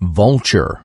vulture.